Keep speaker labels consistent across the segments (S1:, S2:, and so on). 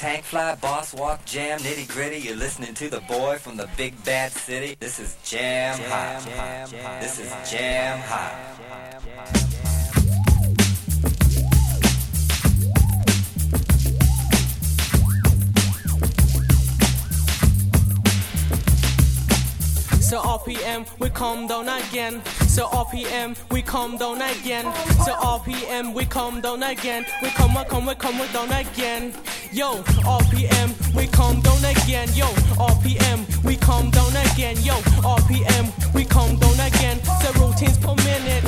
S1: Tank fly, boss walk, jam, nitty gritty. You're listening to the boy from the big bad city. This is Jam, Hot. This is Jam Hot.
S2: So RPM, we come down again. So RPM, we come down again. So RPM, we come down again. We come, we come, we come, we down again. Yo, RPM, we come down again. Yo, RPM, we come down again. Yo, RPM, we come down again. So routines per minute.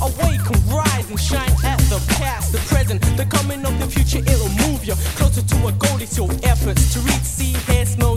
S2: Awake and rise and shine at the past, the present, the coming of the future. It'll move you closer to a goal. It's your efforts to reach, see, hear, smell,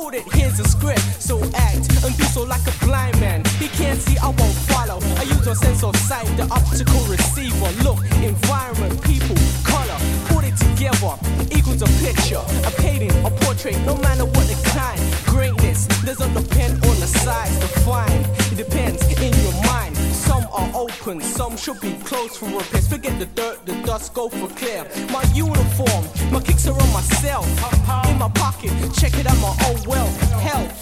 S2: sold it. Here's a script, so act and do so like a blind man. He can't see, I won't follow. I use a sense of sight, the optical receiver. Look, environment, people, color, put it together equals a picture, a painting, a portrait. No matter what the kind, greatness doesn't depend on the size, the fine. It depends in your mind. Some are open, some should be closed for repairs. Forget the dirt, dust, go for clear. My uniform, my kicks are on myself. In my pocket, check it out, my oh own wealth, health.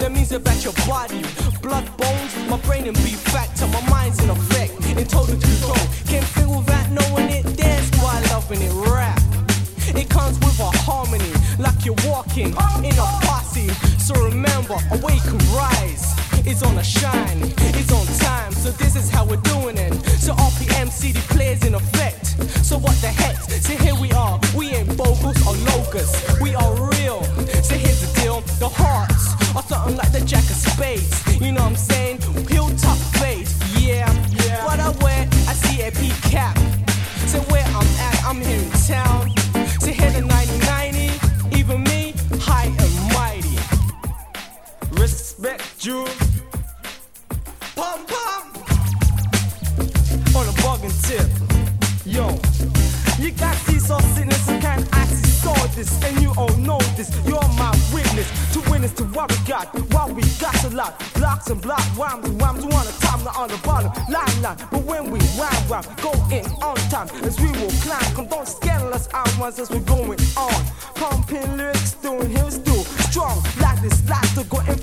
S2: That means about your body, blood, bones, my brain and be factor. My mind's in effect, in total control. Can't feel without knowing it, dance while loving it, rap. It comes with a harmony, like you're walking in a posse. So remember, awake and rise. It's on a shine, it's on time. So this is how we're doing it. So RPM CD plays in effect. So what the heck? So here we are. We ain't bogus or locus. We are real. So here's the deal. The hearts are something like the jack of spades. You know what I'm saying? Hilltop face. Yeah. yeah. What I wear, I see a P cap. So where I'm at, I'm here in town. So here the 9090, even me, high and mighty.
S3: Respect you. Tip. Yo, you got seesaw sickness and can't actually saw this, and you all know this. You're my witness to witness to what we got. What we got a lot. Blocks and block rhymes and rhymes. We wanna top not on the bottom line line. But when we rhyme, rhyme, go in on time as we will climb. Come don't scandal us out once as we're going on. Pumping lyrics, doing hills do strong like this. Like to go in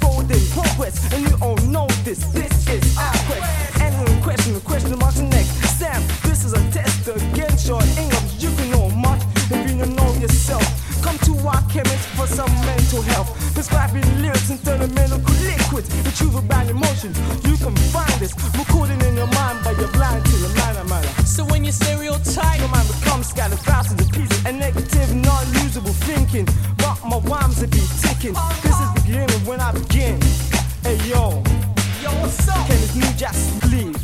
S3: mental health. Prescribing lyrics a medical liquids. The truth about emotions. You can find this recording in your mind, but you're blind to the matter matter.
S2: So when you stereotype,
S3: Your mind becomes scattered thousands of pieces and negative, non-usable thinking. But my rhymes will be ticking. This is beginning when I begin. Hey yo,
S2: yo, what's up?
S3: can this new just leave?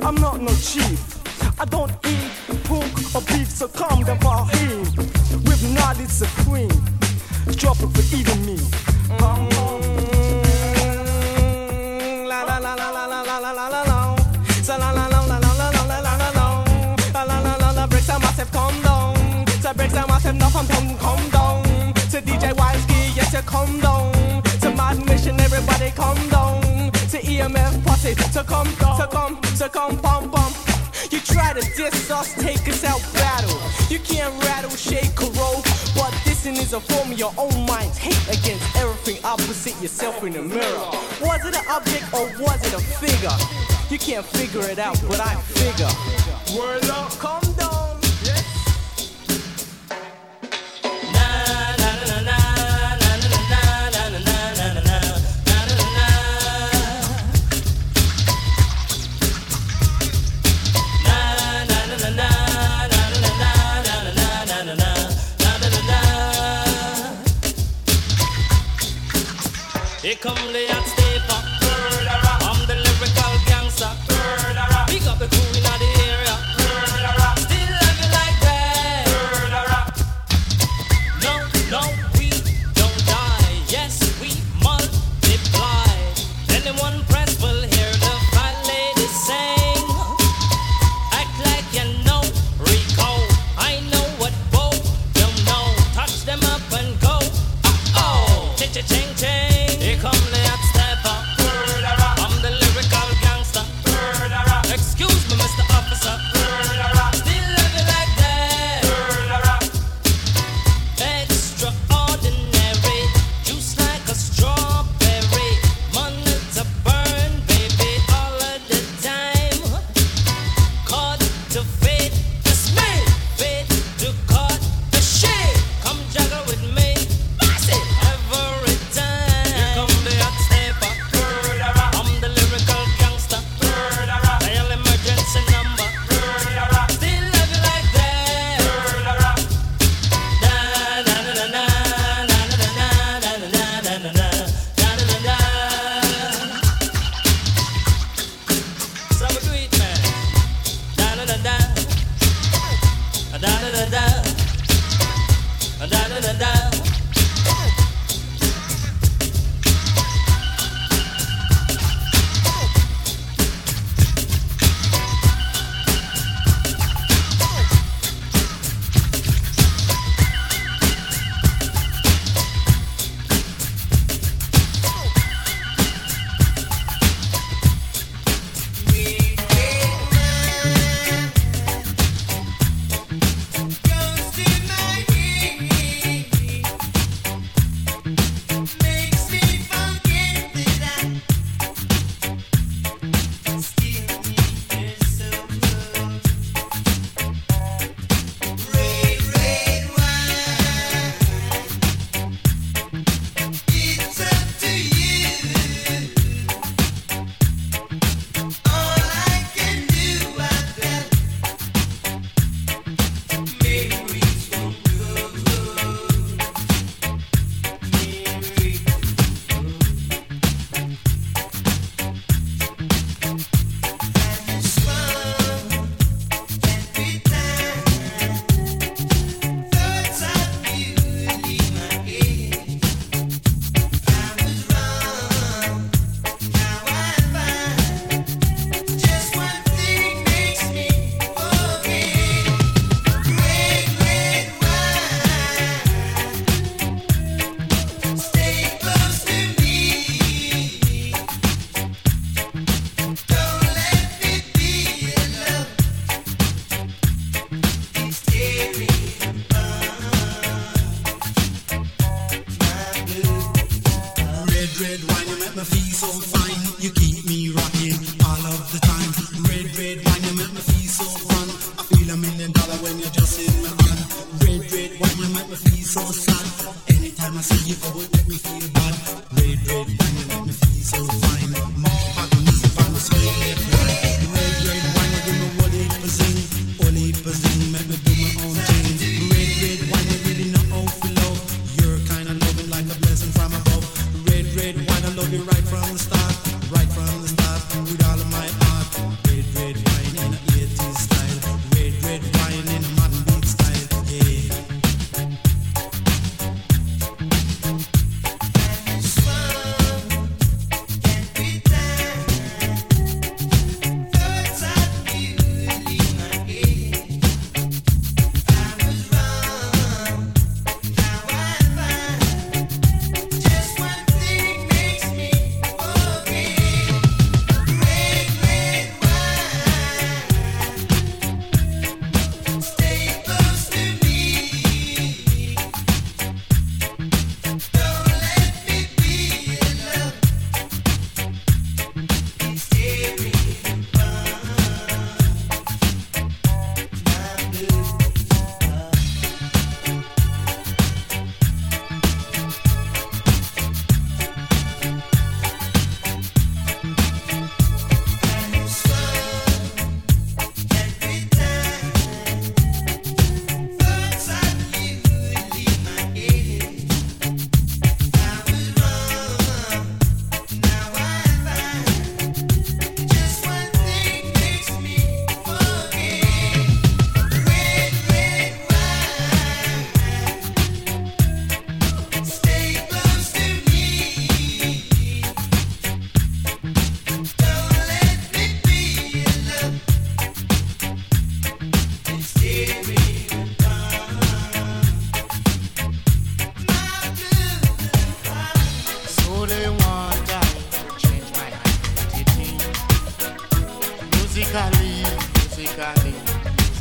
S3: I'm not no chief. I don't eat pork or beef, so calm down for him. With knowledge supreme, drop for even me.
S2: Come down, so breaks down myself, no come down, come down. To DJ Wiseky, yes, you come down. To Mad Mission, everybody come down. To EMF party, to come, to come, to come, pump, pump. You try to diss us, take us out, battle. You can't rattle, shake, corrode. Is a form of your own mind. Hate against everything opposite yourself in the mirror. Was it an object or was it a figure? You can't figure it out, but I figure.
S3: Word up.
S2: Calm down.
S4: Det kommer bli att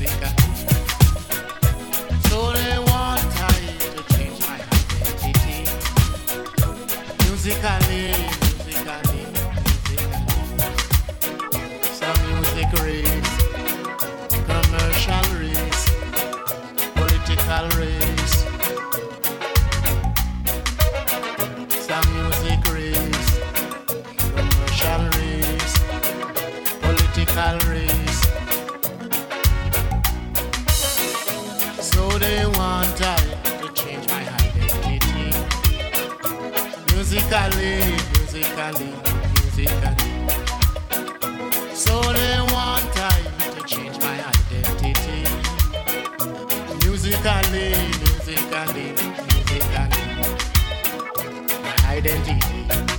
S4: música. musically, musically. So they want time to change my identity. Musically, musically, musically. My identity.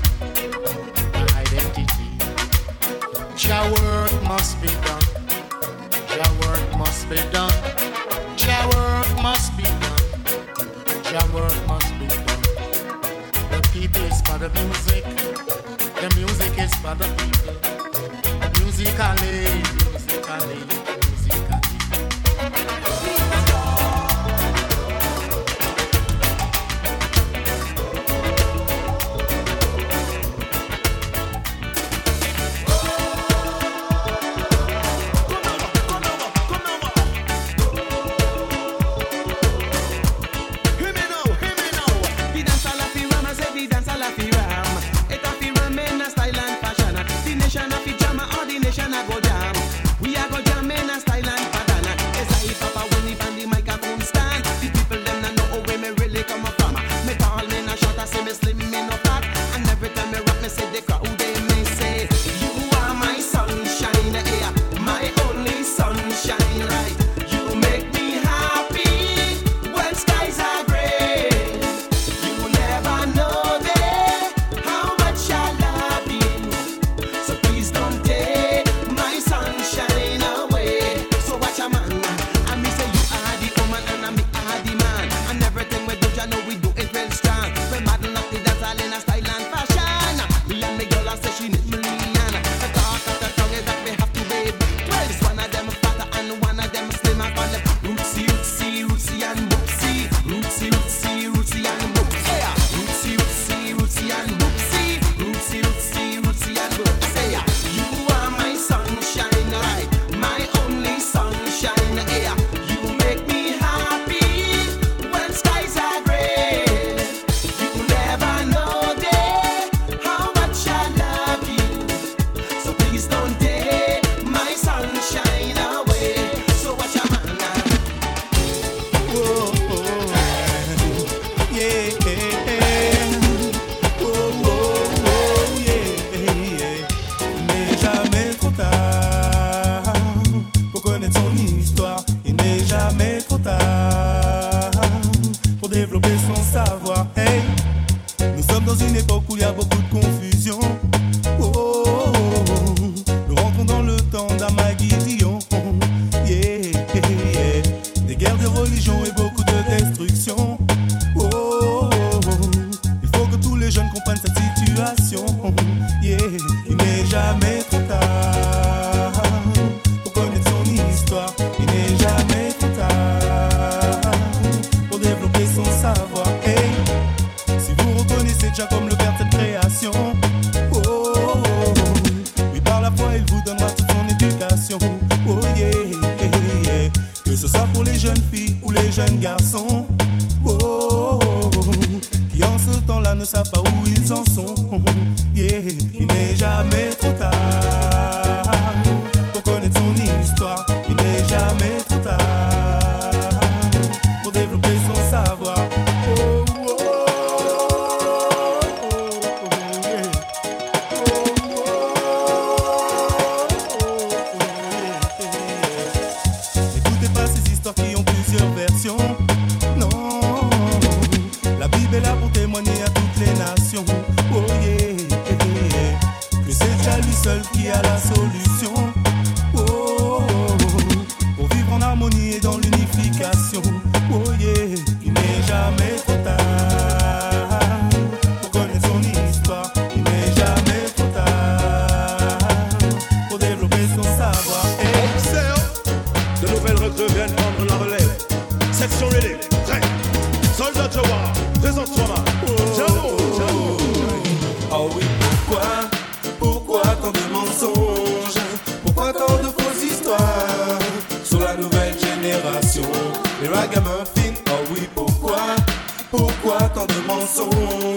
S5: locally. Oh oui, pourquoi Pourquoi tant de mensonges? Pourquoi tant de fausses histoires Sur la nouvelle génération, les ragamuffins. Oh oui, pourquoi Pourquoi tant de mensonges?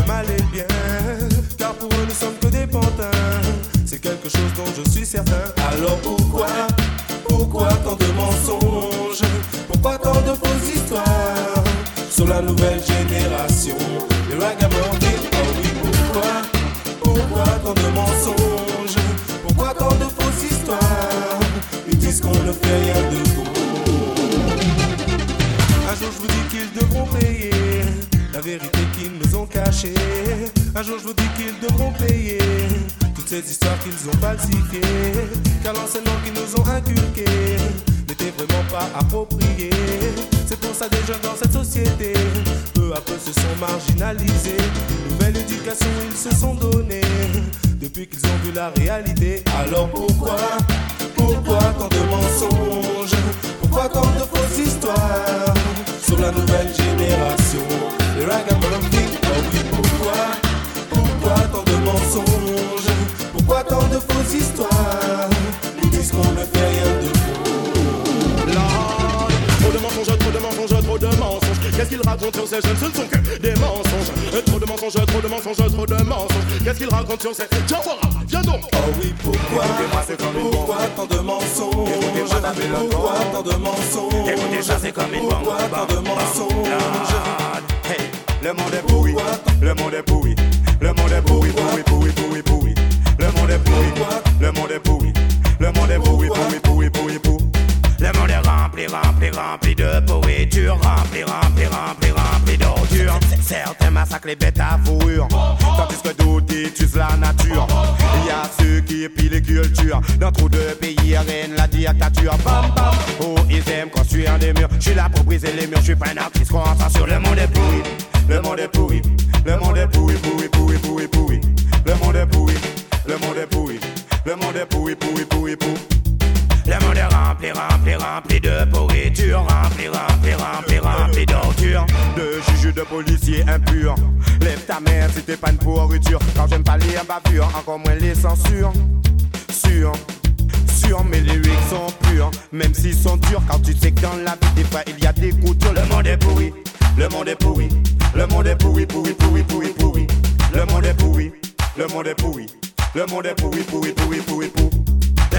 S5: Le mal et bien. Car pour eux, nous sommes que des pantins. C'est quelque chose dont je suis certain. Alors pourquoi, pourquoi tant de mensonges? Pourquoi tant de fausses histoires? Sur la nouvelle génération, Un jour je vous dis qu'ils devront payer toutes ces histoires qu'ils ont falsifiées. Car l'enseignement qu'ils nous ont inculqué n'était vraiment pas approprié. C'est pour ça des jeunes dans cette société, peu à peu se sont marginalisés. Une nouvelle éducation ils se sont donnés depuis qu'ils ont vu la réalité. Alors pourquoi, pourquoi tant de mensonges? Pourquoi tant de fausses histoires sur la nouvelle génération? Oui, pourquoi Pourquoi tant de mensonges? Pourquoi tant de fausses histoires Ils disent qu'on ne fait rien de faux.
S6: Trop de mensonges, trop de mensonges, trop de mensonges? Qu'est-ce qu'ils racontent sur ces jeunes Ce ne sont que des mensonges. Trop de mensonges, trop de mensonges, trop de mensonges. Qu'est-ce qu'ils racontent sur ces. Tiens, viens donc.
S5: Oh oui, pourquoi Pourquoi tant de mensonges Pourquoi tant de mensonges
S7: c'est comme.
S5: Pourquoi tant de mensonges?
S7: Le monde est pourri, le monde est pourri, le monde est pourri, pourri, pourri, pourri, pourri. Le monde est pourri, le monde est pourri, le monde est pourri, pourri, pourri, pourri, pourri. Le monde est rempli, rempli, rempli de pourriture, rempli, rempli, rempli, rempli d'ordures. Certains massacrent les bêtes à fourrure, tandis que d'autres détruisent la nature. Il y a ceux qui épient les cultures, dans trop de pays règne la dictature. Bam, bam. Oh, ils aiment construire des murs. Je suis là pour briser les murs, je suis pas un artiste concentré sur le monde est pourri. Le monde est pourri, le monde est pourri, pourri, pourri, pourri, pourri. Le monde est pourri, le monde est pourri, le monde est pourri, pourri, pourri, pourri. Le monde est rempli, rempli, rempli de pourriture, rempli, rempli, rempli, rempli d'ordures. De juges, de policiers impurs. Lève ta main si t'es pas une pourriture. Quand j'aime pas lire bavure, encore moins les censures. Sûr, mais les lyrics sont purs. Même s'ils sont durs, quand tu sais que dans la vie, des fois il y a des coutures. Le monde est pourri, le monde est pourri. Le monde est pourri, pourri, pourri, pourri, pourri. Le monde est pourri, le monde est pourri. Le monde est pourri, pourri, pourri, pourri, pourri.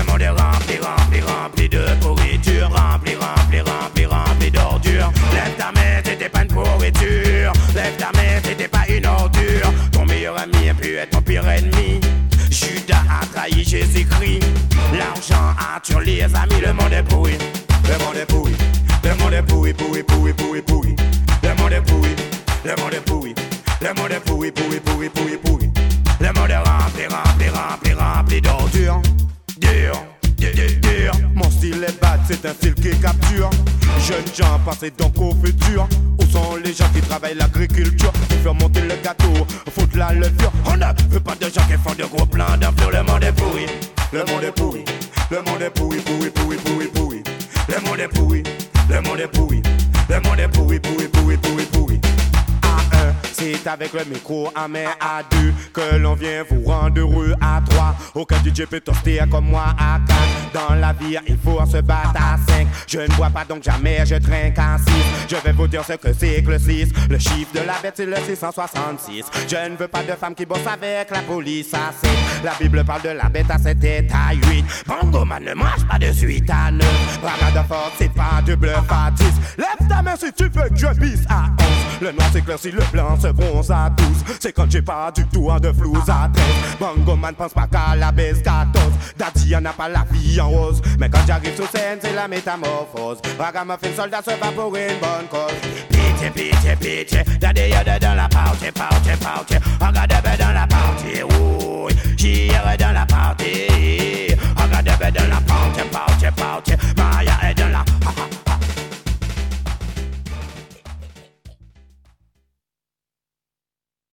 S7: Le monde est rempli, rempli, rempli de pourriture, rempli, rempli, rempli, rempli d'ordures. Lève ta main, t'étais pas une pourriture. Lève ta main, t'étais pas une ordure. Ton meilleur ami a pu être ton pire ennemi. Judas a trahi Jésus-Christ. L'argent a tué les amis, le monde est pourri. Le monde est pourri. Le monde est pourri, pourri, pourri, pourri, pourri. Le monde est pourri. Le monde est pourri. Le monde est pourri, pourri, pourri, pourri, pourri. Le monde est rempli, rempli, rempli, rempli d'ordures. C'est un style qui capture. Jeunes gens, pensez donc au futur. Où sont les gens qui travaillent l'agriculture? Pour faire monter le gâteau, foutre la levure. On ne veut pas de gens qui font de gros plans d'enflure. Le monde est pourri, le monde est pourri. Le monde est pourri, pourri, pourri, pourri, pourri. Le monde est pourri, le monde est pourri. Le monde est pourri, pourri, pourri. Avec le micro à main à deux que l'on vient vous rendre heureux à trois. Aucun DJ peut toaster comme moi à quatre. Dans la vie, il faut se battre à cinq. Je ne bois pas donc jamais, je trinque à six. Je vais vous dire ce que c'est que le 6. Le chiffre de la bête, c'est le 666. Je ne veux pas de femme qui bosse avec la police à 7. La Bible parle de la bête à 7 et à 8. Bongo man ne mange pas de suite à 9. Ramadan fort, c'est pas de bluff à 10. Lève ta main si tu veux que je pisse à 11. Le noir s'éclaircit, le blanc se bronze à 12. C'est quand j'ai pas du tout un de flou à 13. Bongo man pense pas qu'à la baisse 14. Daddy y'en a pas la vie en rose. Mais quand j'arrive sur scène, c'est la métamorphose. Ragamuffin soldat se bat pour une bonne cause. Pitié, pitié, pitié. Daddy de dans la party, party, party. Regarde dans la party, oui. J'irai dans la party. Regarde bête dans la party.